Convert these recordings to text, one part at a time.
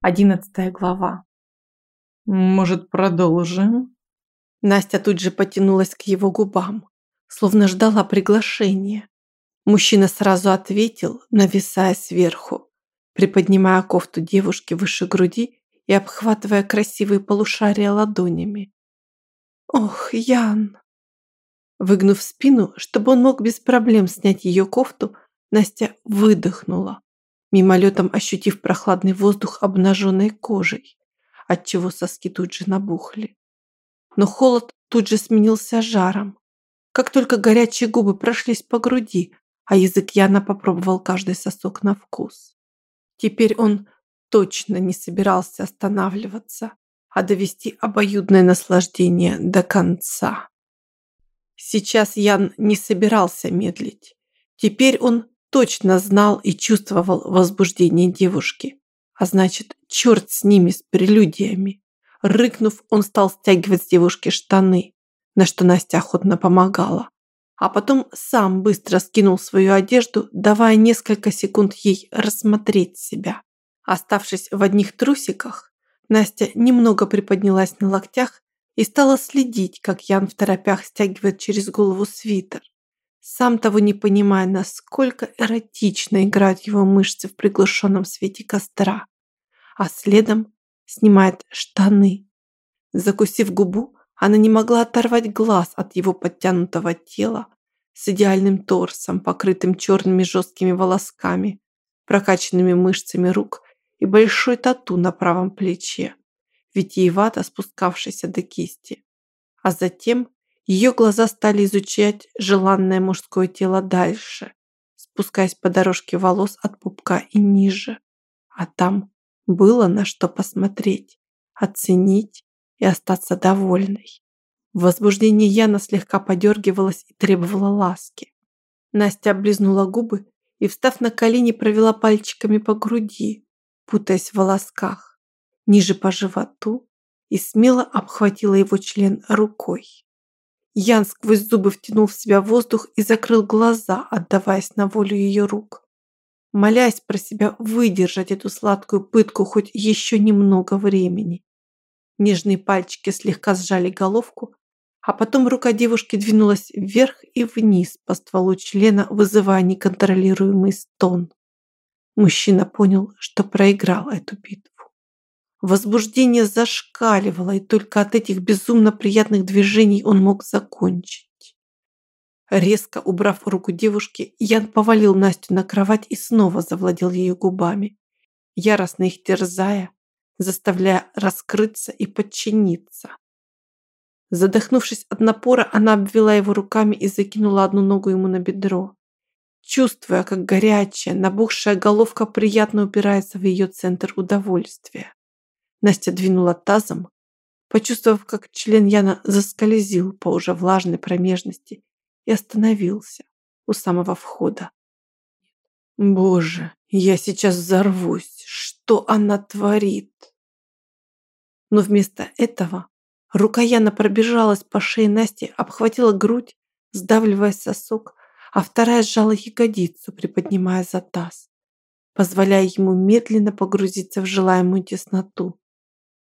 Одиннадцатая глава. «Может, продолжим?» Настя тут же потянулась к его губам, словно ждала приглашения. Мужчина сразу ответил, нависая сверху, приподнимая кофту девушки выше груди и обхватывая красивые полушария ладонями. «Ох, Ян!» Выгнув спину, чтобы он мог без проблем снять ее кофту, Настя выдохнула мимолетом ощутив прохладный воздух обнаженной кожей, отчего соски тут же набухли. Но холод тут же сменился жаром. Как только горячие губы прошлись по груди, а язык Яна попробовал каждый сосок на вкус. Теперь он точно не собирался останавливаться, а довести обоюдное наслаждение до конца. Сейчас Ян не собирался медлить. Теперь он точно знал и чувствовал возбуждение девушки. А значит, черт с ними, с прелюдиями. Рыкнув, он стал стягивать с девушки штаны, на что Настя охотно помогала. А потом сам быстро скинул свою одежду, давая несколько секунд ей рассмотреть себя. Оставшись в одних трусиках, Настя немного приподнялась на локтях и стала следить, как Ян в торопях стягивает через голову свитер сам того не понимая, насколько эротично играют его мышцы в приглушенном свете костра, а следом снимает штаны. Закусив губу, она не могла оторвать глаз от его подтянутого тела с идеальным торсом, покрытым черными жесткими волосками, прокачанными мышцами рук и большой тату на правом плече, витиевато спускавшейся до кисти. А затем ее глаза стали изучать желанное мужское тело дальше, спускаясь по дорожке волос от пупка и ниже. А там было на что посмотреть, оценить и остаться довольной. В возбуждении Яна слегка подергивалась и требовала ласки. Настя облизнула губы и, встав на колени, провела пальчиками по груди, путаясь в волосках, ниже по животу и смело обхватила его член рукой. Ян сквозь зубы втянул в себя воздух и закрыл глаза, отдаваясь на волю ее рук. Молясь про себя выдержать эту сладкую пытку хоть еще немного времени. Нежные пальчики слегка сжали головку, а потом рука девушки двинулась вверх и вниз по стволу члена, вызывая неконтролируемый стон. Мужчина понял, что проиграл эту битву. Возбуждение зашкаливало, и только от этих безумно приятных движений он мог закончить. Резко убрав руку девушки, Ян повалил Настю на кровать и снова завладел ее губами, яростно их терзая, заставляя раскрыться и подчиниться. Задохнувшись от напора, она обвела его руками и закинула одну ногу ему на бедро, чувствуя, как горячая, набухшая головка приятно упирается в ее центр удовольствия. Настя двинула тазом, почувствовав, как член Яна заскользил по уже влажной промежности и остановился у самого входа. Боже, я сейчас взорвусь. Что она творит? Но вместо этого рука Яна пробежалась по шее Насти, обхватила грудь, сдавливая сосок, а вторая сжала ягодицу, приподнимая за таз, позволяя ему медленно погрузиться в желаемую тесноту.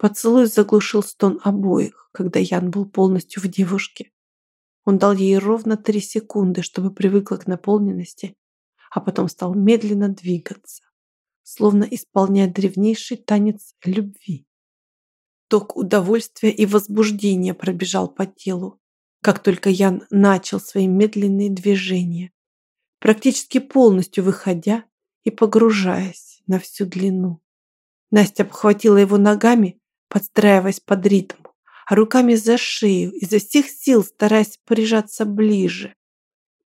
Поцелуй заглушил стон обоих, когда Ян был полностью в девушке. Он дал ей ровно три секунды, чтобы привыкла к наполненности, а потом стал медленно двигаться, словно исполняя древнейший танец любви. Ток удовольствия и возбуждения пробежал по телу, как только Ян начал свои медленные движения, практически полностью выходя и погружаясь на всю длину. Настя обхватила его ногами подстраиваясь под ритм, а руками за шею, изо всех сил стараясь прижаться ближе,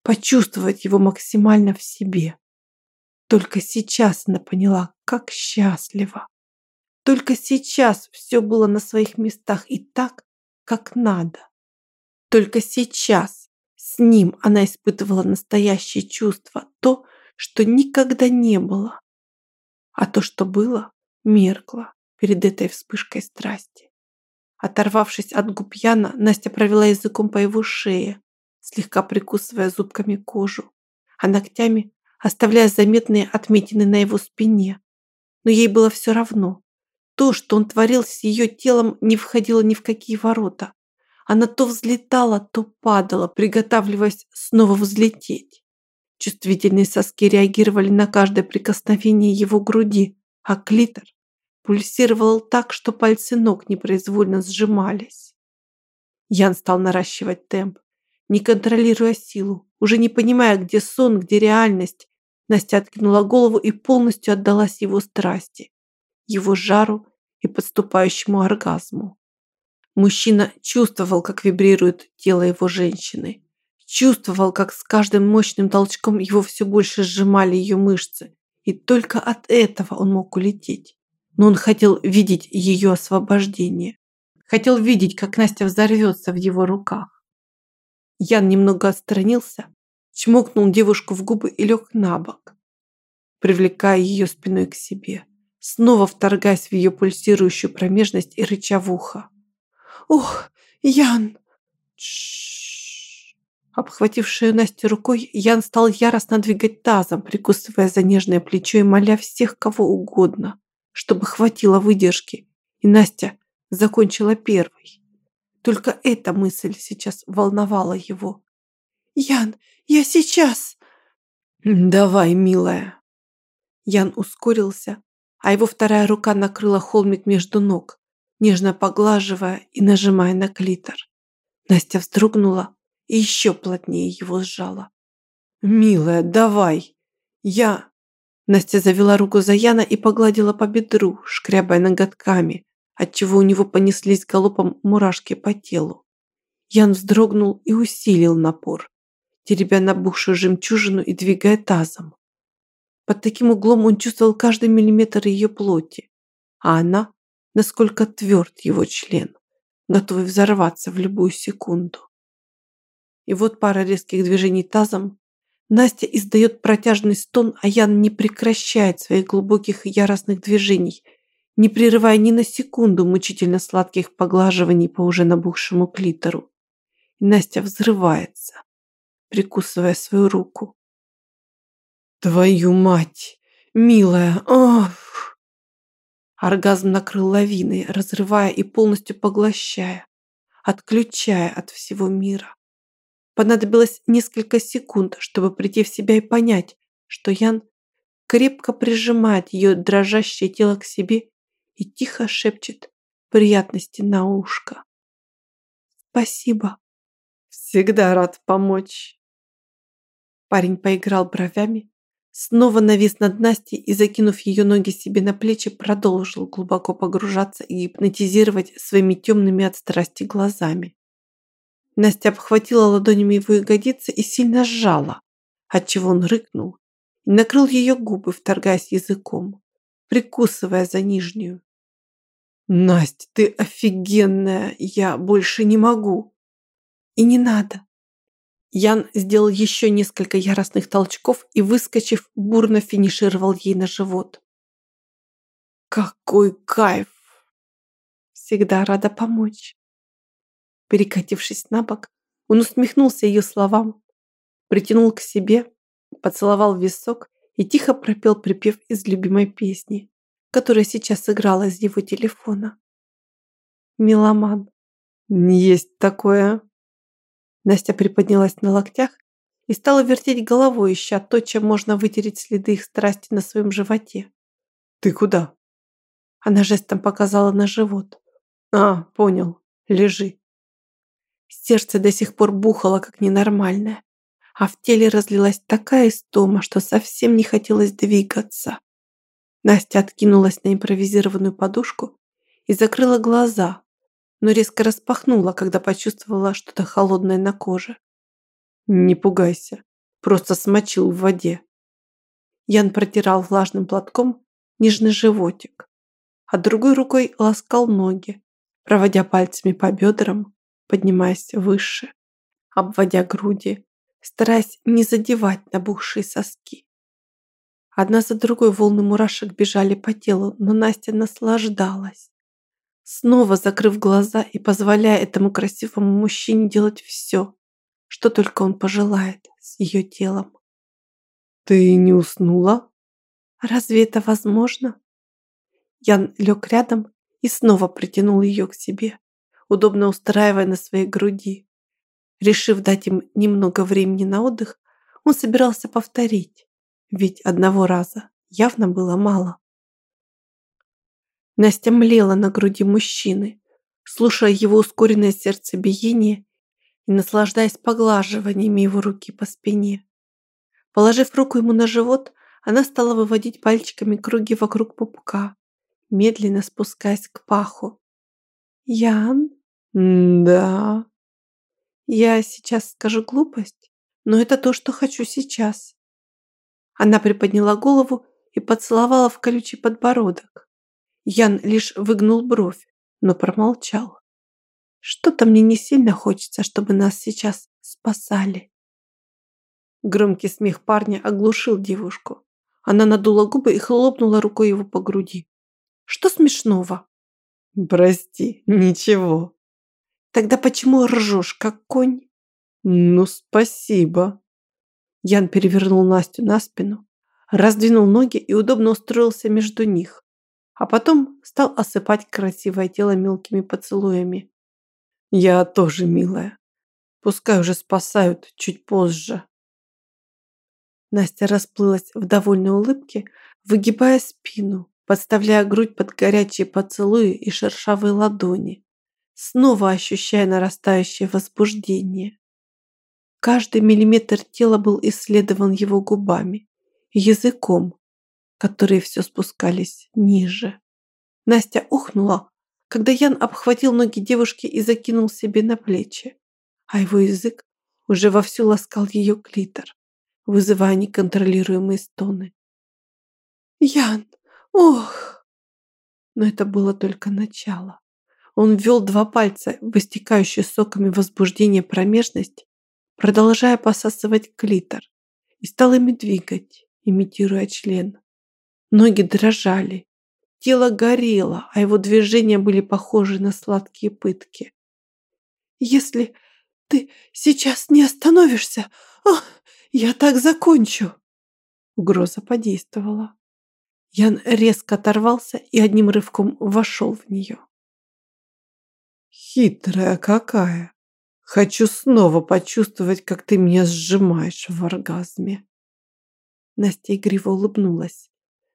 почувствовать его максимально в себе. Только сейчас она поняла, как счастлива. Только сейчас все было на своих местах и так, как надо. Только сейчас с ним она испытывала настоящее чувство, то, что никогда не было. А то, что было, меркло перед этой вспышкой страсти. Оторвавшись от губ Яна, Настя провела языком по его шее, слегка прикусывая зубками кожу, а ногтями оставляя заметные отметины на его спине. Но ей было все равно, То, что он творил с ее телом, не входило ни в какие ворота. Она то взлетала, то падала, приготавливаясь снова взлететь. Чувствительные соски реагировали на каждое прикосновение его груди, а клитор пульсировал так, что пальцы ног непроизвольно сжимались. Ян стал наращивать темп, не контролируя силу, уже не понимая, где сон, где реальность. Настя откинула голову и полностью отдалась его страсти, его жару и подступающему оргазму. Мужчина чувствовал, как вибрирует тело его женщины. Чувствовал, как с каждым мощным толчком его все больше сжимали ее мышцы. И только от этого он мог улететь. Но он хотел видеть ее освобождение. Хотел видеть, как Настя взорвется в его руках. Ян немного отстранился, чмокнул девушку в губы и лег на бок, привлекая ее спиной к себе, снова вторгаясь в ее пульсирующую промежность и рыча в ухо. «Ох, Ян!» Обхватив Настю рукой, Ян стал яростно двигать тазом, прикусывая за нежное плечо и моля всех кого угодно, чтобы хватило выдержки, и Настя закончила первой. Только эта мысль сейчас волновала его. «Ян, я сейчас!» «Давай, милая!» Ян ускорился, а его вторая рука накрыла холмик между ног, нежно поглаживая и нажимая на клитор. Настя вздрогнула и еще плотнее его сжала. «Милая, давай! Я...» Настя завела руку за Яна и погладила по бедру, шкрябая ноготками, отчего у него понеслись галопом мурашки по телу. Ян вздрогнул и усилил напор, теребя набухшую жемчужину и двигая тазом. Под таким углом он чувствовал каждый миллиметр ее плоти, а она насколько тверд его член, готовый взорваться в любую секунду. И вот пара резких движений тазом. Настя издает протяжный стон, а Ян не прекращает своих глубоких и яростных движений, не прерывая ни на секунду мучительно сладких поглаживаний по уже набухшему клитору. И Настя взрывается, прикусывая свою руку. «Твою мать! Милая! Ох!» Оргазм накрыл лавиной, разрывая и полностью поглощая, отключая от всего мира. Понадобилось несколько секунд, чтобы прийти в себя и понять, что Ян крепко прижимает ее дрожащее тело к себе и тихо шепчет приятности на ушко. «Спасибо. Всегда рад помочь». Парень поиграл бровями, Снова навис над Настей и, закинув ее ноги себе на плечи, продолжил глубоко погружаться и гипнотизировать своими темными от страсти глазами. Настя обхватила ладонями его ягодицы и сильно сжала, отчего он рыкнул и накрыл ее губы, вторгаясь языком, прикусывая за нижнюю. «Насть, ты офигенная! Я больше не могу!» «И не надо!» Ян сделал еще несколько яростных толчков и, выскочив, бурно финишировал ей на живот. «Какой кайф!» «Всегда рада помочь!» Перекатившись на бок, он усмехнулся ее словам, притянул к себе, поцеловал висок и тихо пропел припев из любимой песни, которая сейчас играла из его телефона. «Меломан». «Есть такое», Настя приподнялась на локтях и стала вертеть головой, ища то, чем можно вытереть следы их страсти на своем животе. «Ты куда?» Она жестом показала на живот. «А, понял. Лежи». Сердце до сих пор бухало, как ненормальное, а в теле разлилась такая истома, что совсем не хотелось двигаться. Настя откинулась на импровизированную подушку и закрыла глаза, но резко распахнула, когда почувствовала что-то холодное на коже. «Не пугайся, просто смочил в воде». Ян протирал влажным платком нежный животик, а другой рукой ласкал ноги, проводя пальцами по бедрам, поднимаясь выше, обводя груди, стараясь не задевать набухшие соски. Одна за другой волны мурашек бежали по телу, но Настя наслаждалась снова закрыв глаза и позволяя этому красивому мужчине делать все, что только он пожелает с ее телом. «Ты не уснула?» «Разве это возможно?» Ян лег рядом и снова притянул ее к себе, удобно устраивая на своей груди. Решив дать им немного времени на отдых, он собирался повторить, ведь одного раза явно было мало. Настя млела на груди мужчины, слушая его ускоренное сердцебиение и наслаждаясь поглаживаниями его руки по спине. Положив руку ему на живот, она стала выводить пальчиками круги вокруг пупка, медленно спускаясь к паху. «Ян?» «Да?» «Я сейчас скажу глупость, но это то, что хочу сейчас». Она приподняла голову и поцеловала в колючий подбородок. Ян лишь выгнул бровь, но промолчал. Что-то мне не сильно хочется, чтобы нас сейчас спасали. Громкий смех парня оглушил девушку. Она надула губы и хлопнула рукой его по груди. Что смешного? Прости, ничего. Тогда почему ржешь, как конь? Ну, спасибо. Ян перевернул Настю на спину, раздвинул ноги и удобно устроился между них, а потом стал осыпать красивое тело мелкими поцелуями. Я тоже милая. Пускай уже спасают чуть позже. Настя расплылась в довольной улыбке, выгибая спину, подставляя грудь под горячие поцелуи и шершавые ладони, снова ощущая нарастающее возбуждение. Каждый миллиметр тела был исследован его губами языком, которые все спускались ниже. Настя ухнула, когда Ян обхватил ноги девушки и закинул себе на плечи, а его язык уже вовсю ласкал ее клитор вызывая неконтролируемые стоны. «Ян! Ох!» Но это было только начало. Он ввел два пальца в соками возбуждения промежность, продолжая посасывать клитор, и стал ими двигать, имитируя член. Ноги дрожали, тело горело, а его движения были похожи на сладкие пытки. «Если ты сейчас не остановишься, ах, я так закончу!» Угроза подействовала. Ян резко оторвался и одним рывком вошел в нее. «Хитрая какая! Хочу снова почувствовать, как ты меня сжимаешь в оргазме!» Настя игриво улыбнулась,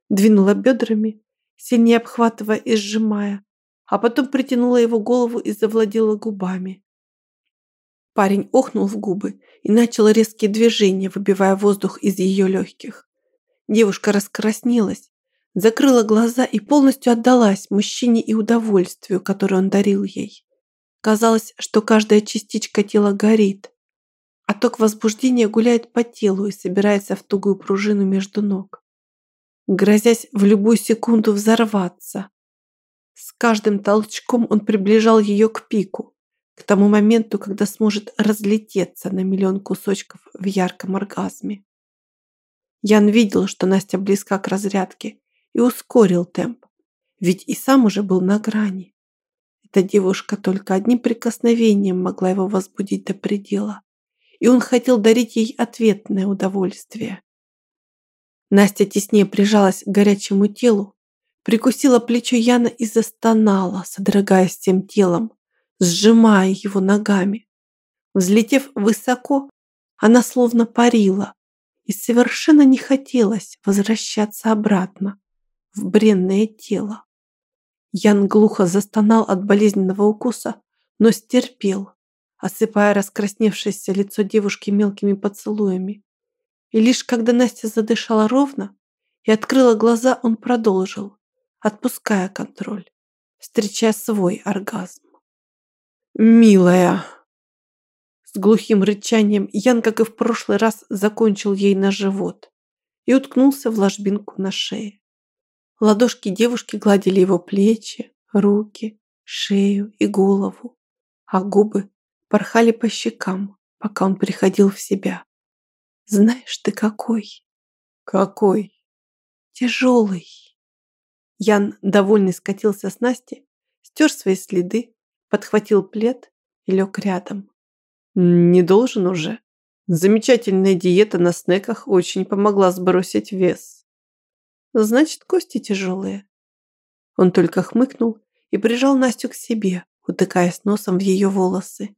двинула бедрами, сильнее обхватывая и сжимая, а потом притянула его голову и завладела губами. Парень охнул в губы и начал резкие движения, выбивая воздух из ее легких. Девушка раскраснелась, закрыла глаза и полностью отдалась мужчине и удовольствию, которое он дарил ей. Казалось, что каждая частичка тела горит, а ток возбуждения гуляет по телу и собирается в тугую пружину между ног, грозясь в любую секунду взорваться. С каждым толчком он приближал ее к пику, к тому моменту, когда сможет разлететься на миллион кусочков в ярком оргазме. Ян видел, что Настя близка к разрядке и ускорил темп, ведь и сам уже был на грани. Эта девушка только одним прикосновением могла его возбудить до предела, и он хотел дарить ей ответное удовольствие. Настя теснее прижалась к горячему телу, прикусила плечо Яна и застонала, содрогаясь всем телом, сжимая его ногами. Взлетев высоко, она словно парила, и совершенно не хотелось возвращаться обратно в бренное тело. Ян глухо застонал от болезненного укуса, но стерпел, осыпая раскрасневшееся лицо девушки мелкими поцелуями. И лишь когда Настя задышала ровно и открыла глаза, он продолжил, отпуская контроль, встречая свой оргазм. «Милая!» С глухим рычанием Ян, как и в прошлый раз, закончил ей на живот и уткнулся в ложбинку на шее. Ладошки девушки гладили его плечи, руки, шею и голову, а губы порхали по щекам, пока он приходил в себя. «Знаешь ты какой?» «Какой?» «Тяжелый!» Ян, довольный, скатился с Насти, стер свои следы подхватил плед и лег рядом. «Не должен уже. Замечательная диета на снеках очень помогла сбросить вес». «Значит, кости тяжелые». Он только хмыкнул и прижал Настю к себе, утыкаясь носом в ее волосы.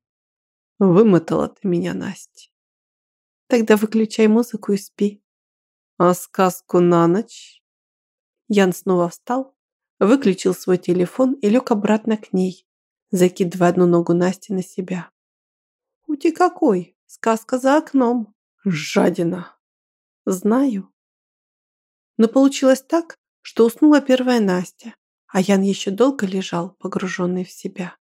Вымотала ты меня, Настя. Тогда выключай музыку и спи. А сказку на ночь? Ян снова встал, выключил свой телефон и лег обратно к ней, закидывая одну ногу Насти на себя. «Ути какой! Сказка за окном! Жадина!» «Знаю». Но получилось так, что уснула первая Настя, а Ян еще долго лежал, погруженный в себя.